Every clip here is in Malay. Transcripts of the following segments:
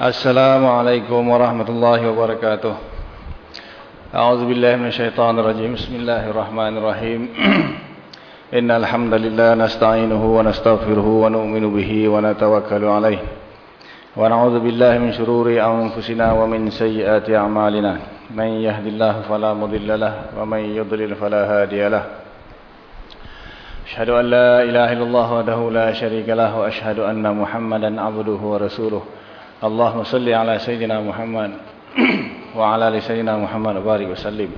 Assalamualaikum warahmatullahi wabarakatuh. A'udzu billahi minasyaitonir rajim. Bismillahirrahmanirrahim. Innal hamdalillah nasta'inuhu wa nastaghfiruhu wa nu'minu bihi wa natawakkalu alayh. Wa na'udzu billahi min shururi anfusina wa min sayyiati a'malina. Man yahdillahu fala mudilla lahu wa man yudlil fala hadiya lahu. Asyhadu an la ilaha illallah wahdahu la syarika lahu wa ashhadu anna Muhammadan 'abduhu wa rasuluhu. اللهم صل على سيدنا محمد وعلى آل سيدنا محمد وبارك وسلم.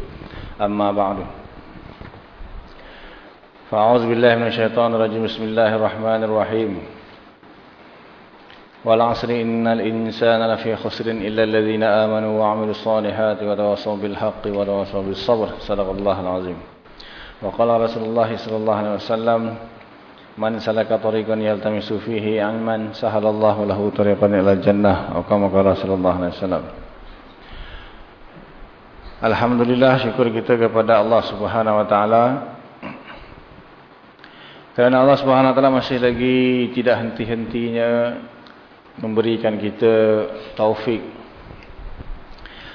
أما بعد. فأعوذ بالله من الشيطان الرجيم. بسم الله الرحمن الرحيم. والعصر إن الإنسان لفي خسر إلا الذين آمنوا وعملوا الصالحات وتواصوا بالحق وتواصوا بالصبر. صدق الله العظيم. وقال رسول الله صلى الله عليه وسلم Man salaka tariqan yaltamisu fihi aman sahalallahu lahu tariqan ila jannah aqama Rasulullah sallallahu Alhamdulillah syukur kita kepada Allah Subhanahu wa taala. Kerana Allah Subhanahu wa taala masih lagi tidak henti-hentinya memberikan kita taufik.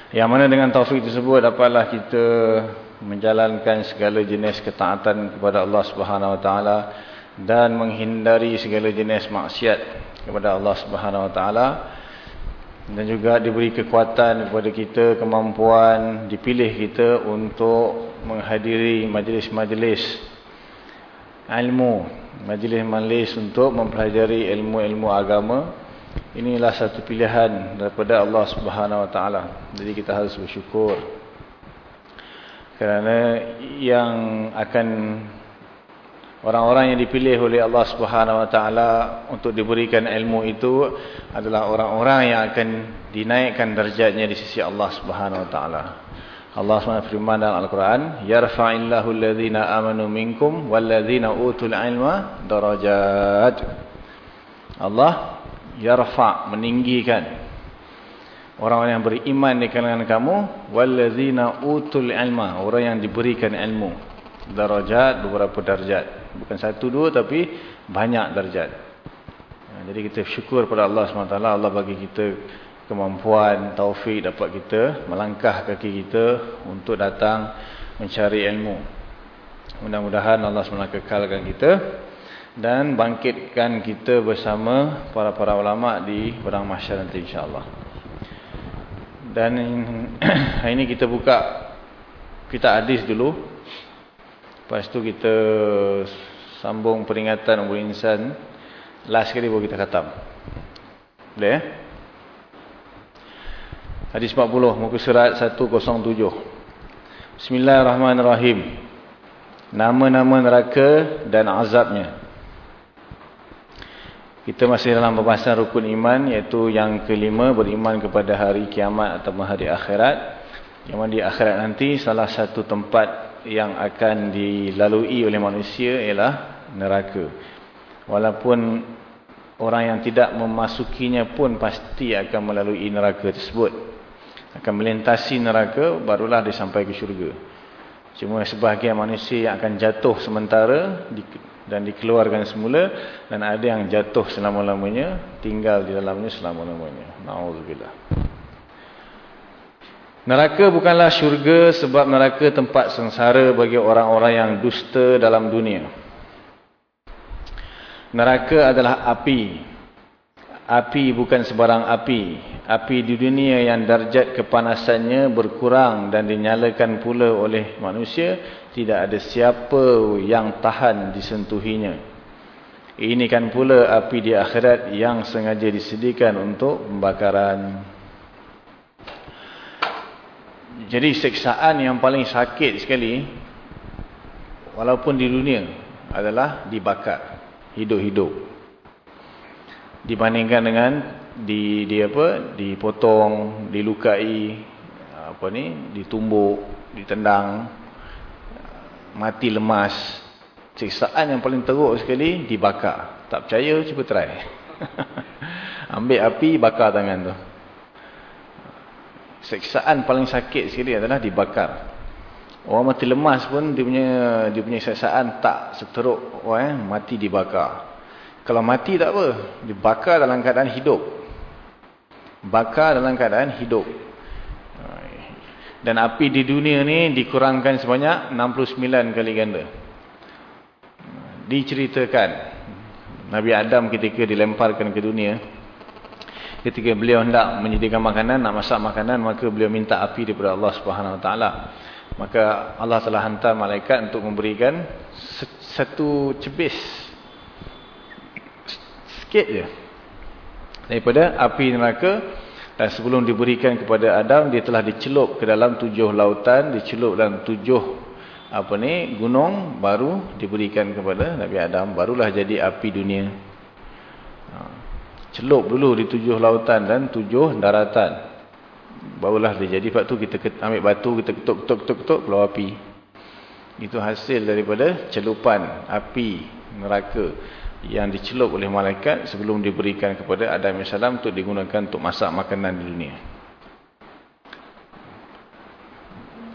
Yang mana dengan taufik tersebut dapatlah kita menjalankan segala jenis ketaatan kepada Allah Subhanahu wa taala dan menghindari segala jenis maksiat kepada Allah Subhanahu wa taala dan juga diberi kekuatan kepada kita kemampuan dipilih kita untuk menghadiri majlis-majlis ilmu majlis-majlis untuk mempelajari ilmu-ilmu agama. Inilah satu pilihan daripada Allah Subhanahu wa taala. Jadi kita harus bersyukur kerana yang akan Orang-orang yang dipilih oleh Allah Subhanahu Wa Taala untuk diberikan ilmu itu adalah orang-orang yang akan dinaikkan derajatnya di sisi Allah Subhanahu Wa Taala. Allah SWT firman dalam Al-Quran, "Yarfa'illahu alladhina amanu minkum walladhina utul ilma darajat." Allah yarfa' meninggikan orang yang beriman di kalangan kamu walladhina utul ilma, orang yang diberikan ilmu. Darajat beberapa darjat. Bukan satu dua tapi banyak darjat. Ha, jadi kita syukur pada Allah SWT. Allah bagi kita kemampuan, taufik dapat kita melangkah kaki kita untuk datang mencari ilmu. Mudah-mudahan Allah SWT kekalkan kita dan bangkitkan kita bersama para-para ulama di padang mahsyar nanti insya-Allah. Dan hari ini kita buka kita hadis dulu. Lepas tu kita sambung peringatan umur insan. Last kali baru kita khatam. Boleh eh? Hadis 40, muka surat 107. Bismillahirrahmanirrahim. Nama-nama neraka dan azabnya. Kita masih dalam pembahasan rukun iman iaitu yang kelima beriman kepada hari kiamat atau hari akhirat. Yang mana di akhirat nanti salah satu tempat yang akan dilalui oleh manusia ialah neraka. Walaupun orang yang tidak memasukinya pun pasti akan melalui neraka tersebut. Akan melintasi neraka barulah dia sampai ke syurga. Cuma sebahagian manusia yang akan jatuh sementara dan dikeluarkan semula dan ada yang jatuh selama-lamanya tinggal di dalamnya selama-lamanya. Nauzubillah. Neraka bukanlah syurga sebab neraka tempat sengsara bagi orang-orang yang dusta dalam dunia. Neraka adalah api. Api bukan sebarang api. Api di dunia yang darjat kepanasannya berkurang dan dinyalakan pula oleh manusia. Tidak ada siapa yang tahan disentuhinya. Ini kan pula api di akhirat yang sengaja disediakan untuk pembakaran. Jadi seksaan yang paling sakit sekali walaupun di dunia adalah dibakar hidup-hidup. Dibandingkan dengan di di apa? dipotong, dilukai, apa ni? ditumbuk, ditendang, mati lemas. Seksaan yang paling teruk sekali dibakar. Tak percaya cuba try. Ambil api bakar tangan tu. Seksaan paling sakit sekali adalah dibakar. Orang mati lemas pun dia punya dia punya seksaan tak seteruk orang eh, mati dibakar. Kalau mati tak apa, dibakar dalam keadaan hidup. bakar dalam keadaan hidup dan api di dunia ni dikurangkan sebanyak 69 kali ganda diceritakan Nabi Adam ketika dilemparkan ke dunia ketika beliau hendak menyediakan makanan nak masak makanan maka beliau minta api daripada Allah Subhanahu Wa Taala. Maka Allah telah hantar malaikat untuk memberikan satu cebis. Sikit je. Daripada api neraka dan sebelum diberikan kepada Adam, dia telah dicelup ke dalam tujuh lautan, dicelup dalam tujuh apa ni gunung, baru diberikan kepada Nabi Adam, barulah jadi api dunia. Celup dulu di tujuh lautan dan tujuh daratan. Barulah dia jadi. Lepas tu kita ambil batu, kita ketuk, ketuk, ketuk, ketuk, keluar api. Itu hasil daripada celupan api neraka yang dicelup oleh malaikat sebelum diberikan kepada Adam AS untuk digunakan untuk masak makanan di dunia.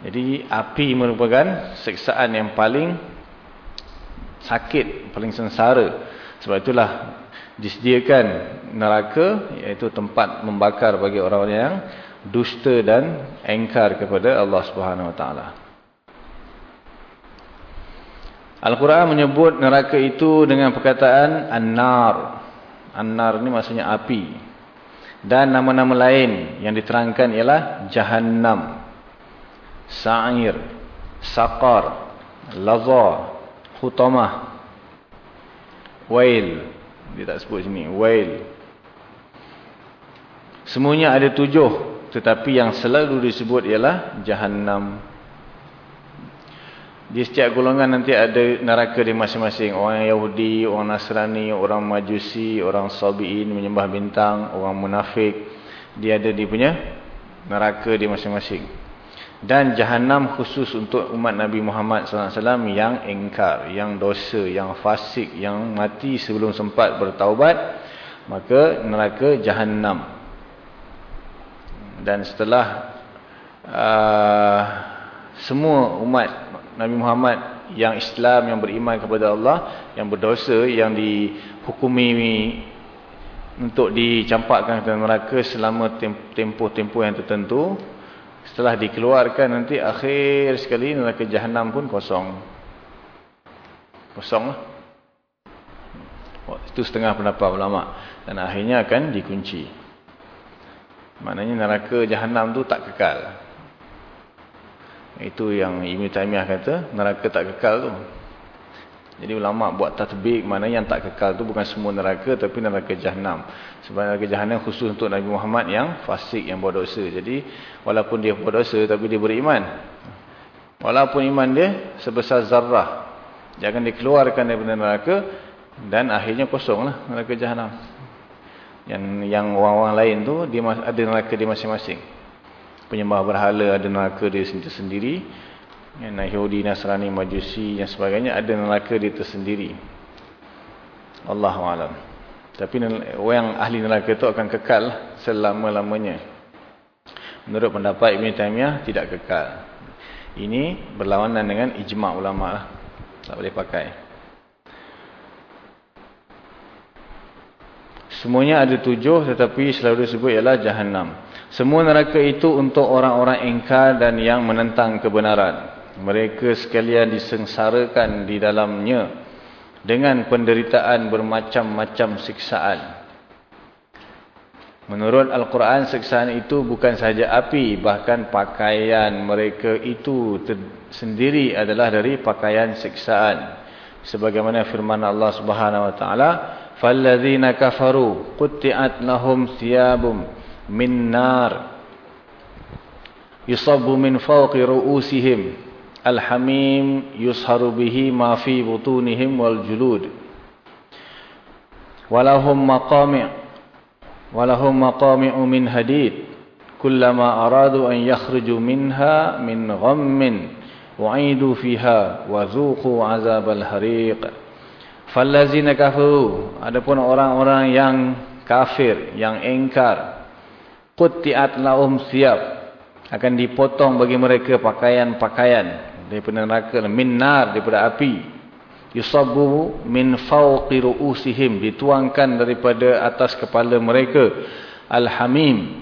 Jadi api merupakan seksaan yang paling sakit, paling sengsara. Sebab itulah disediakan neraka iaitu tempat membakar bagi orang-orang yang dusta dan engkar kepada Allah Subhanahu Wa Taala. Al-Quran menyebut neraka itu dengan perkataan An-Nar. An-Nar ini maksudnya api. Dan nama-nama lain yang diterangkan ialah Jahannam, Sa'ir, Saqar, Laza, Hutamah, Wail. Dia tak sebut sini. Wail. Semuanya ada tujuh. Tetapi yang selalu disebut ialah Jahannam. Di setiap golongan nanti ada neraka di masing-masing. Orang Yahudi, orang Nasrani, orang Majusi, orang Sabi'in, menyembah bintang, orang munafik. Dia ada di punya neraka di masing-masing. Dan Jahannam khusus untuk umat Nabi Muhammad SAW yang engkar, yang dosa, yang fasik, yang mati sebelum sempat bertaubat. Maka neraka Jahannam. Dan setelah uh, semua umat Nabi Muhammad yang Islam, yang beriman kepada Allah, yang berdosa, yang dihukumi untuk dicampakkan ke neraka selama tempoh-tempoh yang tertentu. Setelah dikeluarkan nanti akhir sekali neraka jahanam pun kosong. Kosong lah. Itu setengah pendapat ulama dan akhirnya akan dikunci. Maknanya neraka jahanam tu tak kekal. Itu yang Ibn Taymiyah kata, neraka tak kekal tu. Jadi ulama buat tatbik mana yang tak kekal tu bukan semua neraka tapi neraka jahanam. Sebab neraka jahanam khusus untuk Nabi Muhammad yang fasik, yang berdosa. Jadi walaupun dia berdosa tapi dia beriman. Walaupun iman dia sebesar zarrah. Jangan dikeluarkan daripada neraka dan akhirnya kosonglah neraka jahanam. Yang yang orang-orang lain tu dia ada neraka di masing-masing penyembah berhala ada neraka dia sendiri yang Yahudi, Nasrani, Majusi yang sebagainya ada neraka dia tersendiri. Allah alam. Tapi orang ahli neraka itu akan kekal selama-lamanya. Menurut pendapat Ibn Taymiyah tidak kekal. Ini berlawanan dengan ijma' ulama lah. tak boleh pakai. Semuanya ada tujuh tetapi selalu disebut ialah jahannam. Semua neraka itu untuk orang-orang engkar dan yang menentang kebenaran. Mereka sekalian disengsarakan di dalamnya dengan penderitaan bermacam-macam siksaan. Menurut Al-Quran, siksaan itu bukan sahaja api, bahkan pakaian mereka itu sendiri adalah dari pakaian siksaan. Sebagaimana firman Allah Subhanahu Wa Taala, "Falladzina kafaru qutti'at lahum thiyabum" min nar yusabbu min fawqi ru'usihim alhamim yusharu bihi ma fi butunihim wal julud. Walahum maqami' walahum maqami'u min hadid. Kullama aradu an yakhruju minha min ghammin wa'idu fiha wa dhuqu azabal hariq. Fallazina kafaru adapun orang-orang yang kafir yang engkar Qutti'at lahum siap akan dipotong bagi mereka pakaian-pakaian daripada neraka min nar daripada api yusabbu min fawqi ru'usihim dituangkan daripada atas kepala mereka Al-Hamim.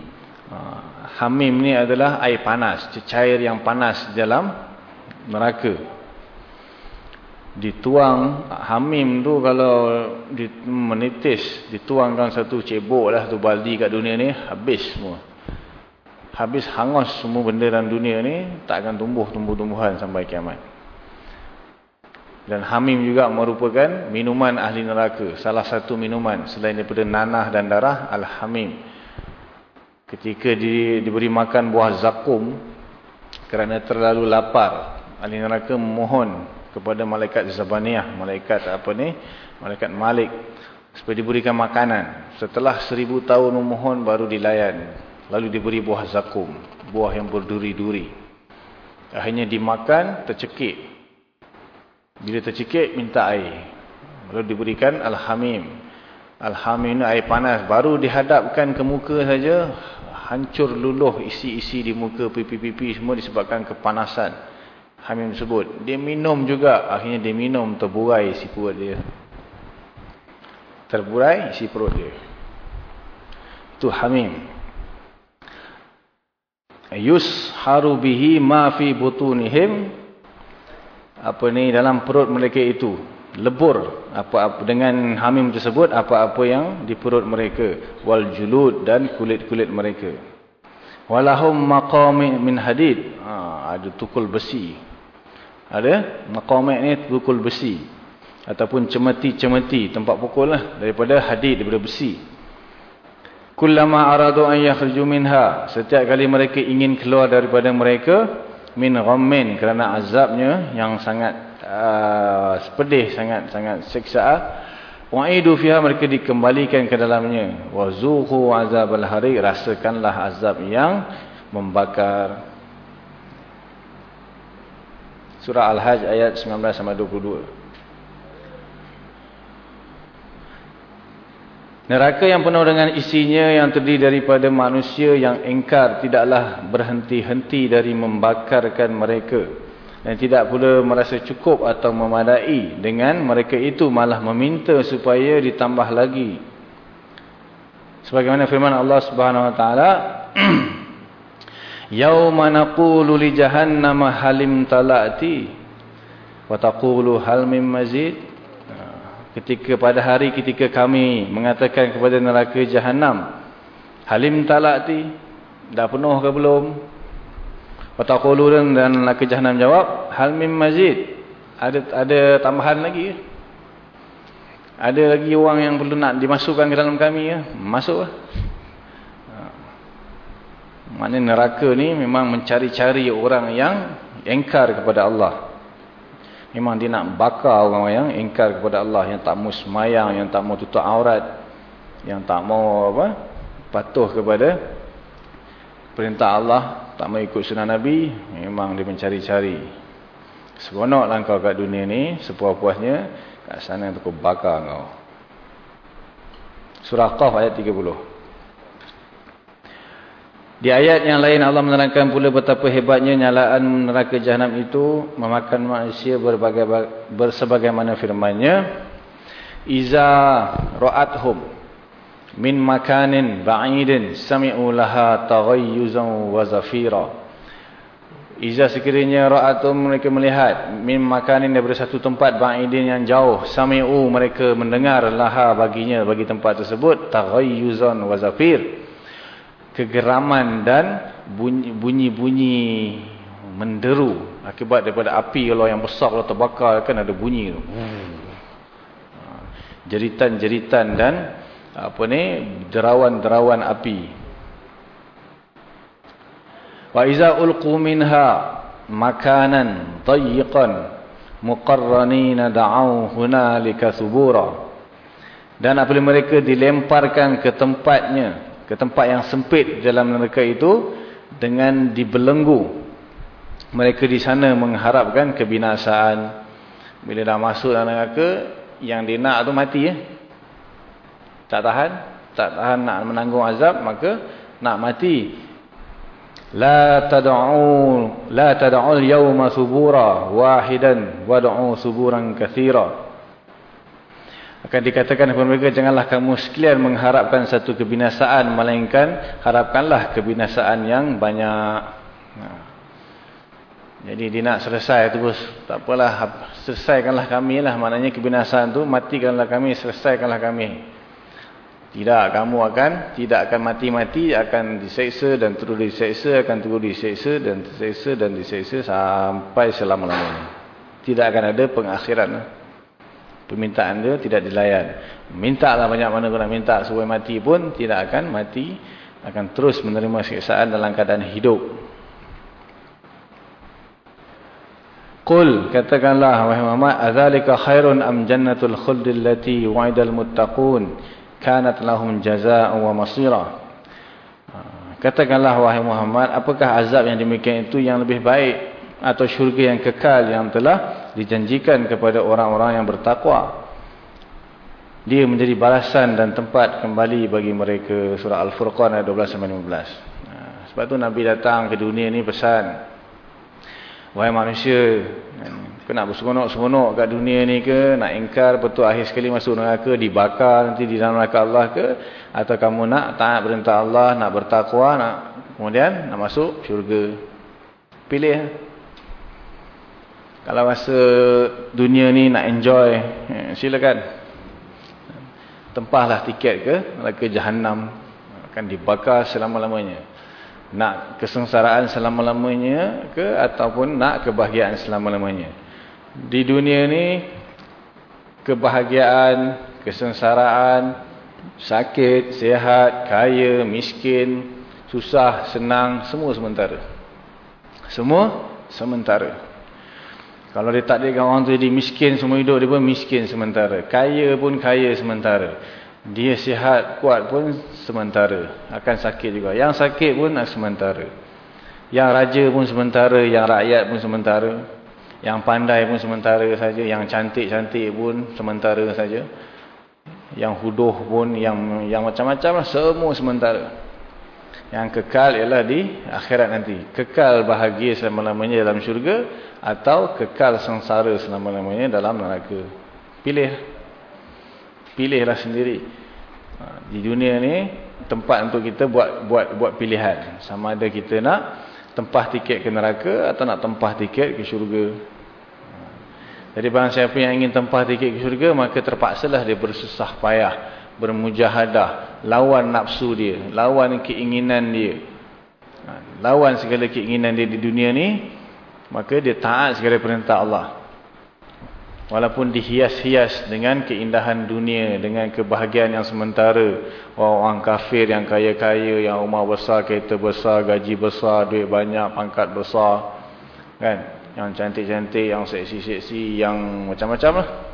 Ha, hamim ni adalah air panas. Cair yang panas dalam neraka. Dituang Hamim tu kalau menitis. Dituangkan satu cebok lah tu baldi kat dunia ni. Habis semua. Habis hangus semua benda dalam dunia ni. Tak akan tumbuh tumbuh-tumbuhan sampai kiamat. Dan hamim juga merupakan minuman ahli neraka. Salah satu minuman selain daripada nanah dan darah, al-hamim. Ketika di, diberi makan buah zakum, kerana terlalu lapar, ahli neraka memohon kepada malaikat Zabaniyah, malaikat apa ni, malaikat Malik, supaya diberikan makanan. Setelah seribu tahun memohon, baru dilayan. Lalu diberi buah zakum, buah yang berduri-duri. Akhirnya dimakan, tercekik. Bila tercikik, minta air. Lalu diberikan Al-Hamim. Al-Hamim ni air panas. Baru dihadapkan ke muka saja, hancur luluh isi-isi di muka, pipi-pipi semua disebabkan kepanasan. Hamim tersebut. Dia minum juga. Akhirnya dia minum, terburai isi perut dia. Terburai isi perut dia. Itu Hamim. Yus harubihi ma fi butunihim. Apa ni dalam perut mereka itu. Lebur apa-apa dengan hamim tersebut apa-apa yang di perut mereka. Wal julud dan kulit-kulit mereka. Walahum maqami min hadid. Ha, ada tukul besi. Ada? Maqami ni tukul besi. Ataupun cemeti-cemeti tempat pukul lah daripada hadid daripada besi kullama aradu an yakhruju minha. Setiap kali mereka ingin keluar daripada mereka min ghammin kerana azabnya yang sangat uh, pedih sangat sangat siksa. Wa'idu fiha mereka dikembalikan ke dalamnya. Wazuhu azabal hari rasakanlah azab yang membakar. Surah al-hajj ayat 19 sampai 22 Neraka yang penuh dengan isinya yang terdiri daripada manusia yang engkar tidaklah berhenti-henti dari membakarkan mereka. Dan tidak pula merasa cukup atau memadai dengan mereka itu malah meminta supaya ditambah lagi. Sebagaimana firman Allah Subhanahu Wa Taala, "Yauma naqulu li jahannama halim talati wa taqulu hal mim mazid?" Ketika pada hari ketika kami mengatakan kepada neraka jahanam halim talati dah penuh ke belum? Wataqulun dan neraka jahanam jawab hal mim mazid. Ada ada tambahan lagi? Ada lagi orang yang perlu nak dimasukkan ke dalam kami ya? Masuklah. Maknanya neraka ni memang mencari-cari orang yang engkar kepada Allah Memang dia nak bakar orang yang ingkar kepada Allah. Yang tak mau semayang, yang tak mau tutup aurat. Yang tak mau apa patuh kepada perintah Allah. Tak mau ikut sunnah Nabi. Memang dia mencari-cari. Seronoklah kau kat dunia ni. Sepuas-puasnya. Kat sana takut bakar kau. Surah Qaf ayat 30. Di ayat yang lain Allah menerangkan pula betapa hebatnya nyalaan neraka jahanam itu memakan manusia berbagai bersebagaimana firman-Nya. Iza ra'athum min makanin ba'idin sami'u laha taghayyuzan wa zafira. Iza sekiranya ra'athum mereka melihat min makanin daripada satu tempat ba'idin yang jauh sami'u mereka mendengar laha baginya bagi tempat tersebut taghayyuzan wa zafira kegeraman dan bunyi-bunyi menderu akibat daripada api kalau yang besar kalau terbakar kan ada bunyi tu. Jeritan-jeritan dan apa ni derawan-derawan api. Wa iza ulqu minha makanan tayyiqan muqarranina da'u hunalika subura. Dan apabila mereka dilemparkan ke tempatnya ke tempat yang sempit dalam neraka itu dengan dibelenggu. Mereka di sana mengharapkan kebinasaan. Bila dah masuk dalam neraka yang dia nak tu mati ya. Tak tahan tak tahan nak menanggung azab maka nak mati. La tad'u la tad'u al-yawma subura wahidan wad'u suburan katsira Akan dikatakan kepada mereka, janganlah kamu sekalian mengharapkan satu kebinasaan, melainkan harapkanlah kebinasaan yang banyak. Nah. Jadi dia nak selesai terus, tak apalah, selesaikanlah kami lah. Maknanya kebinasaan tu, matikanlah kami, selesaikanlah kami. Tidak, kamu akan, tidak akan mati-mati, akan diseksa dan terus diseksa, akan terus diseksa dan diseksa dan diseksa sampai selama-lamanya. Tidak akan ada pengakhiran permintaan dia tidak dilayan. Minta lah banyak mana pun nak minta supaya mati pun tidak akan mati. Akan terus menerima siksaan dalam keadaan hidup. Qul katakanlah wahai Muhammad azalika khairun am jannatul khuldil lati wa'idal muttaqun kanat lahum jazaa'u wa masira. Katakanlah wahai Muhammad apakah azab yang demikian itu yang lebih baik atau syurga yang kekal yang telah dijanjikan kepada orang-orang yang bertakwa. Dia menjadi balasan dan tempat kembali bagi mereka. Surah Al-Furqan ayat 12-15. Sebab tu Nabi datang ke dunia ni pesan. Wahai manusia, kau nak berseronok-seronok kat dunia ni ke? Nak ingkar betul akhir sekali masuk neraka, dibakar nanti di dalam neraka Allah ke? Atau kamu nak taat perintah Allah, nak bertakwa, nak kemudian nak masuk syurga? Pilih. Kalau rasa dunia ni nak enjoy, eh, silakan. Tempahlah tiket ke ke jahanam akan dibakar selama-lamanya. Nak kesengsaraan selama-lamanya ke ataupun nak kebahagiaan selama-lamanya. Di dunia ni kebahagiaan, kesengsaraan, sakit, sihat, kaya, miskin, susah, senang, semua sementara. Semua sementara. Kalau dia tak takdirkan orang tu jadi miskin semua hidup, dia pun miskin sementara. Kaya pun kaya sementara. Dia sihat, kuat pun sementara. Akan sakit juga. Yang sakit pun sementara. Yang raja pun sementara, yang rakyat pun sementara. Yang pandai pun sementara saja, yang cantik-cantik pun sementara saja. Yang huduh pun, yang yang macam-macam semua sementara. Yang kekal ialah di akhirat nanti. Kekal bahagia selama-lamanya dalam syurga atau kekal sengsara selama-lamanya dalam neraka. Pilih. Pilihlah sendiri. Ha, di dunia ni tempat untuk kita buat buat buat pilihan. Sama ada kita nak tempah tiket ke neraka atau nak tempah tiket ke syurga. Ha, jadi barang siapa yang ingin tempah tiket ke syurga maka terpaksalah dia bersusah payah, bermujahadah, lawan nafsu dia, lawan keinginan dia. Ha, lawan segala keinginan dia di dunia ni maka dia taat segala perintah Allah. Walaupun dihias-hias dengan keindahan dunia, dengan kebahagiaan yang sementara. Orang kafir yang kaya-kaya, yang rumah besar, kereta besar, gaji besar, duit banyak, pangkat besar. kan? Yang cantik-cantik, yang seksi-seksi, yang macam-macam lah.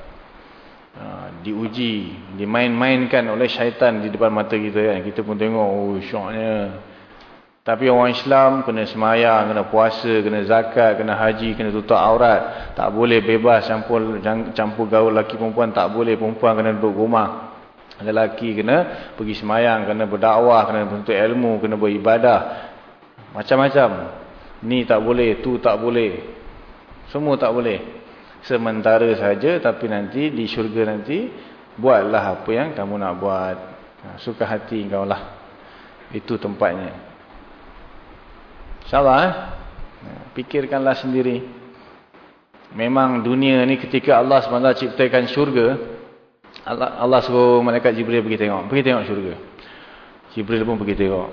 Diuji, dimain-mainkan oleh syaitan di depan mata kita. kan? Kita pun tengok, oh syoknya. Tapi orang Islam kena semayang, kena puasa, kena zakat, kena haji, kena tutup aurat. Tak boleh bebas campur campur gaul lelaki perempuan. Tak boleh perempuan kena duduk rumah. Lelaki kena pergi semayang, kena berdakwah, kena bentuk ilmu, kena beribadah. Macam-macam. Ni tak boleh, tu tak boleh. Semua tak boleh. Sementara saja tapi nanti di syurga nanti, buatlah apa yang kamu nak buat. Suka hati kau lah. Itu tempatnya. InsyaAllah eh? Fikirkanlah sendiri. Memang dunia ni ketika Allah SWT ciptakan syurga. Allah, Allah suruh malaikat Jibril pergi tengok. Pergi tengok syurga. Jibril pun pergi tengok.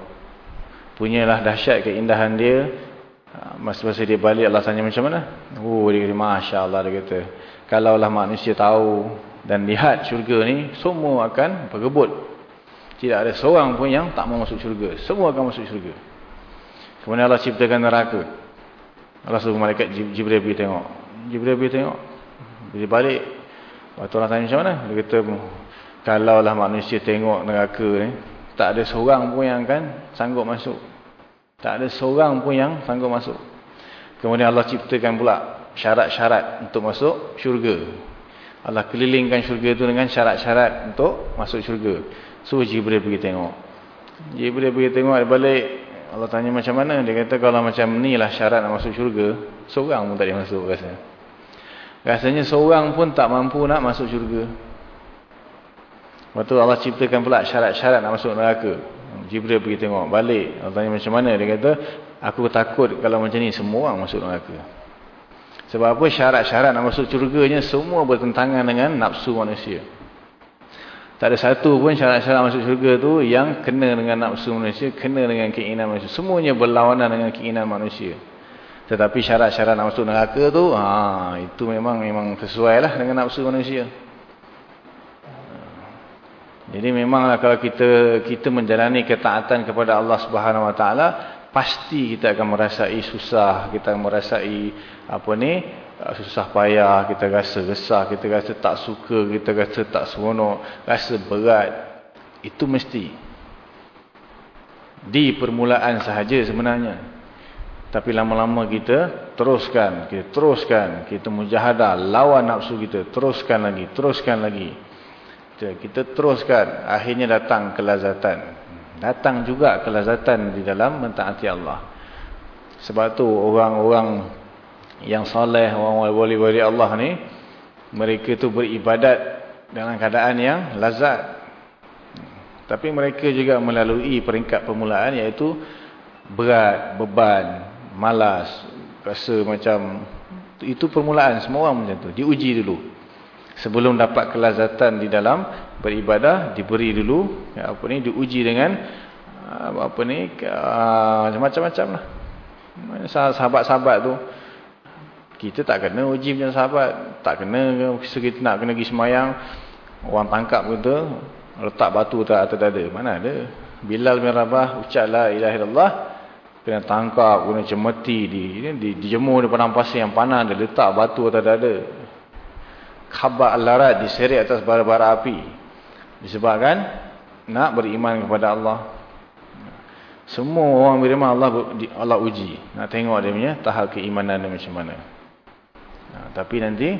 Punyalah dahsyat keindahan dia. Ha, masa-masa dia balik Allah tanya macam mana? Oh dia kata Masya Allah dia kata. Kalaulah manusia tahu dan lihat syurga ni. Semua akan bergebut. Tidak ada seorang pun yang tak mau masuk syurga. Semua akan masuk syurga. Kemudian Allah ciptakan neraka. Allah suruh malaikat Jibril pergi tengok. Jibril pergi tengok. Dia balik. Waktu orang tanya macam mana? Dia kata, kalaulah manusia tengok neraka ni, tak ada seorang pun yang akan sanggup masuk. Tak ada seorang pun yang sanggup masuk. Kemudian Allah ciptakan pula syarat-syarat untuk masuk syurga. Allah kelilingkan syurga itu dengan syarat-syarat untuk masuk syurga. So Jibril pergi tengok. Jibril pergi tengok, dia balik. Allah tanya macam mana? Dia kata kalau macam ni lah syarat nak masuk syurga, seorang pun tak boleh masuk rasa. Rasanya seorang pun tak mampu nak masuk syurga. Lepas tu Allah ciptakan pula syarat-syarat nak masuk neraka. Jibril pergi tengok balik. Allah tanya macam mana? Dia kata, aku takut kalau macam ni semua orang masuk neraka. Sebab apa syarat-syarat nak masuk syurganya semua bertentangan dengan nafsu manusia. Tak ada satu pun syarat-syarat masuk syurga tu yang kena dengan nafsu manusia, kena dengan keinginan manusia. Semuanya berlawanan dengan keinginan manusia. Tetapi syarat-syarat nak masuk neraka tu, ha, itu memang memang sesuai lah dengan nafsu manusia. Jadi memanglah kalau kita kita menjalani ketaatan kepada Allah Subhanahu Wa Taala, pasti kita akan merasai susah, kita akan merasai apa ni susah payah, kita rasa resah, kita rasa tak suka, kita rasa tak seronok, rasa berat. Itu mesti. Di permulaan sahaja sebenarnya. Tapi lama-lama kita teruskan, kita teruskan, kita mujahadah, lawan nafsu kita, teruskan lagi, teruskan lagi. Kita, kita teruskan, akhirnya datang kelazatan. Datang juga kelazatan di dalam mentaati Allah. Sebab tu orang-orang yang soleh, orang wali-wali Allah ni, mereka tu beribadat dalam keadaan yang lazat. Tapi mereka juga melalui peringkat permulaan iaitu berat, beban, malas, rasa macam itu permulaan semua orang macam tu. Diuji dulu sebelum dapat kelazatan di dalam beribadah diberi dulu ya, apa ni diuji dengan uh, apa ni uh, macam-macam lah. Sahabat-sahabat tu kita tak kena uji macam sahabat tak kena kita nak kena pergi semayang orang tangkap kita letak batu tak atas dada mana ada. Bilal bin Rabah ucap la ilaha illallah kena tangkap kena cemeti di, di, dijemur di padang pasir yang panas dia letak batu atas dada khabar al-larat diseret atas bara-bara api. Disebabkan nak beriman kepada Allah. Semua orang beriman Allah Allah uji. Nak tengok dia punya tahap keimanan dia macam mana. Nah, tapi nanti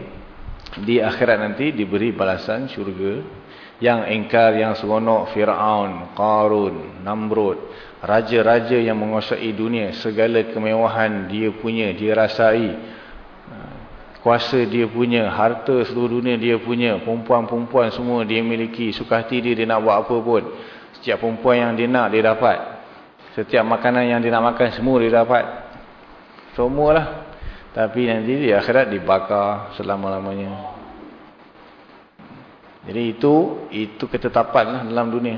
di akhirat nanti diberi balasan syurga yang engkar yang seronok. Fir'aun, Qarun, Namrud raja-raja yang menguasai dunia. Segala kemewahan dia punya dia rasai kuasa dia punya, harta seluruh dunia dia punya, perempuan-perempuan semua dia miliki, suka hati dia, dia nak buat apa pun. Setiap perempuan yang dia nak, dia dapat. Setiap makanan yang dia nak makan, semua dia dapat. Semualah. Tapi nanti di akhirat dibakar selama-lamanya. Jadi itu, itu ketetapan lah dalam dunia.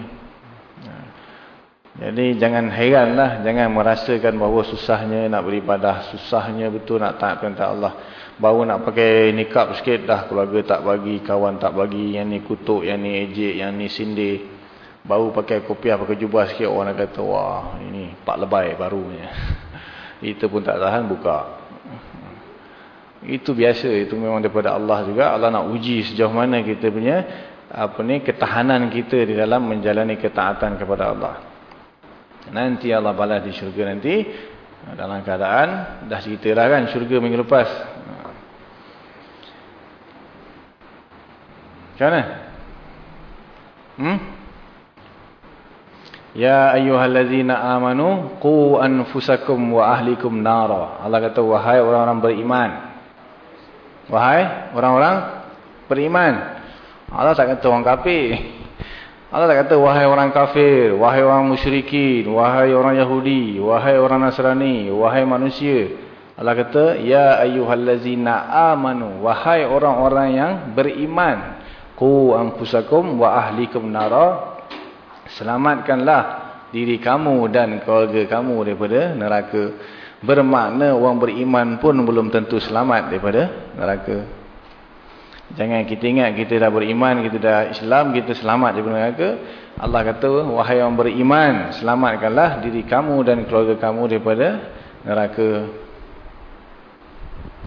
Jadi jangan heranlah, jangan merasakan bahawa susahnya nak beribadah, susahnya betul nak taat perintah Allah. Baru nak pakai nikab sikit dah keluarga tak bagi, kawan tak bagi, yang ni kutuk, yang ni ejek, yang ni sindir. Baru pakai kopiah, pakai jubah sikit orang nak kata, wah ini pak lebay barunya. Itu pun tak tahan buka. Itu biasa, itu memang daripada Allah juga. Allah nak uji sejauh mana kita punya apa ni ketahanan kita di dalam menjalani ketaatan kepada Allah. Nanti Allah balas di syurga nanti dalam keadaan dah ceritalah kan syurga minggu lepas Macam mana? Hmm? Ya ayyuhallazina amanu qu anfusakum wa ahlikum nara. Allah kata wahai orang-orang beriman. Wahai orang-orang beriman. Allah tak kata orang kafir. Allah tak kata wahai orang kafir, wahai orang musyrikin, wahai orang Yahudi, wahai orang Nasrani, wahai manusia. Allah kata ya ayyuhallazina amanu wahai orang-orang yang beriman. Ku anfusakum wa ahlikum nara. Selamatkanlah diri kamu dan keluarga kamu daripada neraka. Bermakna orang beriman pun belum tentu selamat daripada neraka. Jangan kita ingat kita dah beriman, kita dah Islam, kita selamat daripada neraka. Allah kata, wahai orang beriman, selamatkanlah diri kamu dan keluarga kamu daripada neraka.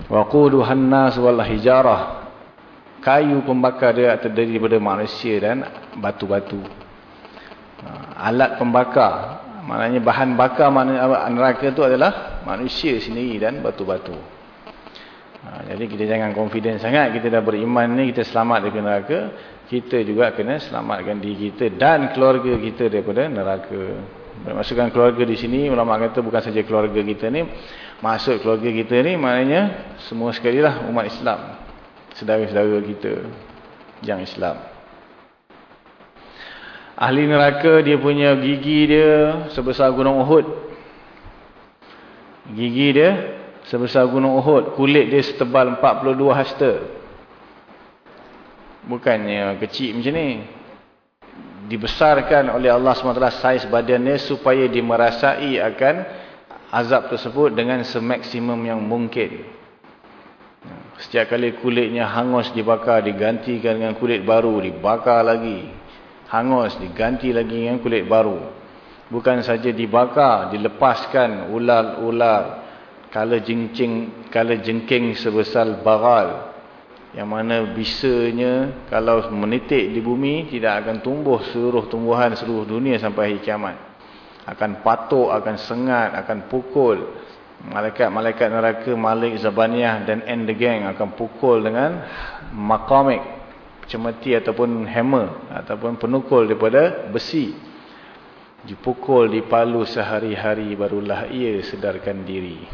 Wa quduhan nas wal hijarah kayu pembakar dia terdiri daripada manusia dan batu-batu. Ha, alat pembakar, maknanya bahan bakar neraka itu adalah manusia sendiri dan batu-batu. Ha, jadi kita jangan confident sangat, kita dah beriman ni, kita selamat daripada neraka. Kita juga kena selamatkan diri kita dan keluarga kita daripada neraka. Bermaksudkan keluarga di sini, ulama kata bukan saja keluarga kita ni. Maksud keluarga kita ni maknanya semua sekali lah umat Islam saudara-saudara kita yang Islam. Ahli neraka dia punya gigi dia sebesar gunung Uhud. Gigi dia sebesar gunung Uhud. Kulit dia setebal 42 hasta. Bukannya kecil macam ni. Dibesarkan oleh Allah SWT saiz badannya supaya dia merasai akan azab tersebut dengan semaksimum yang mungkin. Setiap kali kulitnya hangus dibakar, digantikan dengan kulit baru, dibakar lagi. Hangus diganti lagi dengan kulit baru. Bukan saja dibakar dilepaskan ular-ular kala kala jengking sebesar baral yang mana bisanya kalau menitik di bumi tidak akan tumbuh seluruh tumbuhan seluruh dunia sampai hari kiamat. Akan patuk, akan sengat, akan pukul malaikat-malaikat neraka Malik, Zabaniyah dan End the Gang akan pukul dengan makamik cemeti ataupun hammer ataupun penukul daripada besi. Dipukul dipalu sehari-hari barulah ia sedarkan diri.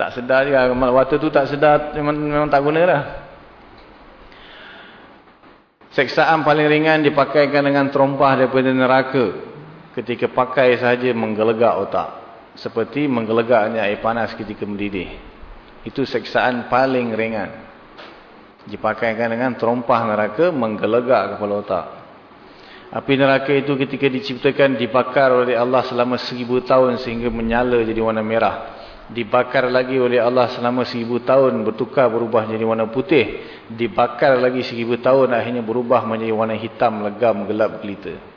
Tak sedar juga waktu tu tak sedar memang, memang tak guna lah seksaan paling ringan dipakaikan dengan terompah daripada neraka. Ketika pakai sahaja menggelegak otak seperti menggelegaknya air panas ketika mendidih itu seksaan paling ringan dipakaikan dengan terompah neraka menggelegak kepala otak. Api neraka itu ketika diciptakan dibakar oleh Allah selama seribu tahun sehingga menyala jadi warna merah. Dibakar lagi oleh Allah selama seribu tahun bertukar berubah jadi warna putih. Dibakar lagi seribu tahun akhirnya berubah menjadi warna hitam legam gelap gelita.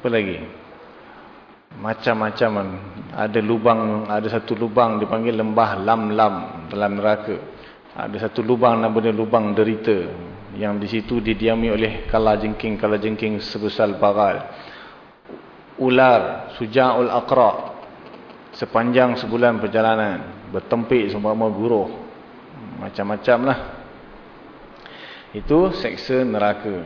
Apa lagi? macam-macam. Ada lubang ada satu lubang dipanggil lembah lam-lam dalam neraka. Ada satu lubang namanya lubang derita yang di situ didiami oleh kala jengking kala jengking sebesar bagal. Ular suja'ul aqra sepanjang sebulan perjalanan bertempik seumpama guruh macam-macam lah. Itu seksa neraka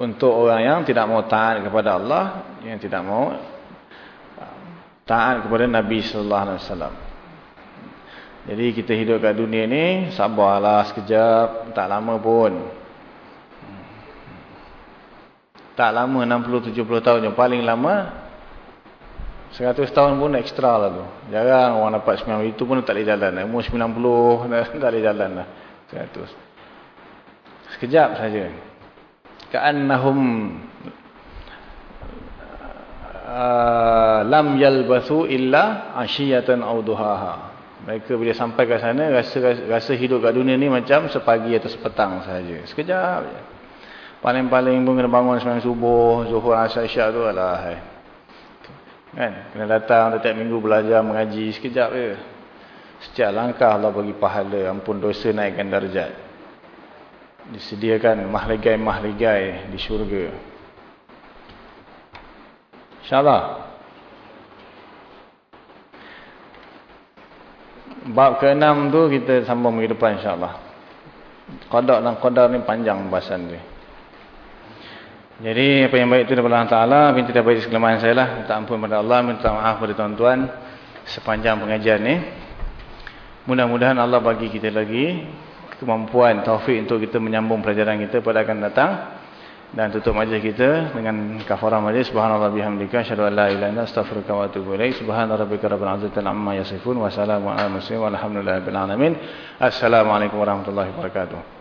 untuk orang yang tidak mau taat kepada Allah, yang tidak mau taat kepada Nabi sallallahu alaihi wasallam. Jadi kita hidup kat dunia ni sabarlah sekejap, tak lama pun. Tak lama 60 70 tahun yang paling lama 100 tahun pun ekstra lah tu. Jarang orang dapat 90 itu pun tak boleh jalan. Umur 90 tak boleh jalan lah. 100. Sekejap saja ka'annahum lam yalbathu illa ashiyatan aw duhaha mereka bila sampai ke sana rasa rasa hidup kat dunia ni macam sepagi atau sepetang saja sekejap je. Paling-paling pun kena bangun sembahyang subuh zuhur asar isyak tu alah hai. kan? Kena datang setiap minggu belajar mengaji sekejap je. Setiap langkah Allah bagi pahala. Ampun dosa naikkan darjat disediakan mahligai-mahligai di syurga. InsyaAllah. Bab ke-6 tu kita sambung ke depan insyaAllah. Qadak dan qadar ni panjang bahasan dia. Jadi apa yang baik itu daripada Allah Ta'ala. Minta dia baik kelemahan saya lah. Minta ampun kepada Allah. Minta maaf kepada tuan-tuan. Sepanjang pengajian ni. Mudah-mudahan Allah bagi kita lagi kemampuan taufik untuk kita menyambung pelajaran kita pada akan datang. Dan tutup majlis kita dengan kafarah majlis. Subhanallah bihamdika asyhadu an la ilaha anta astaghfiruka wa atubu ilaik. Subhana rabbika rabbil izzati amma yasifun wa salamun alal mursalin walhamdulillahi rabbil alamin. Assalamu alaikum warahmatullahi wabarakatuh